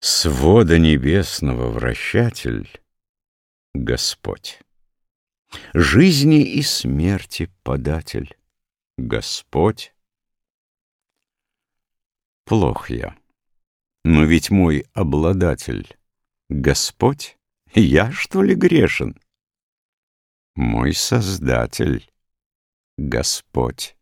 Свода небесного вращатель — Господь. Жизни и смерти податель — Господь. Плох я, но ведь мой обладатель — Господь. Я, что ли, грешен? Мой Создатель — Господь.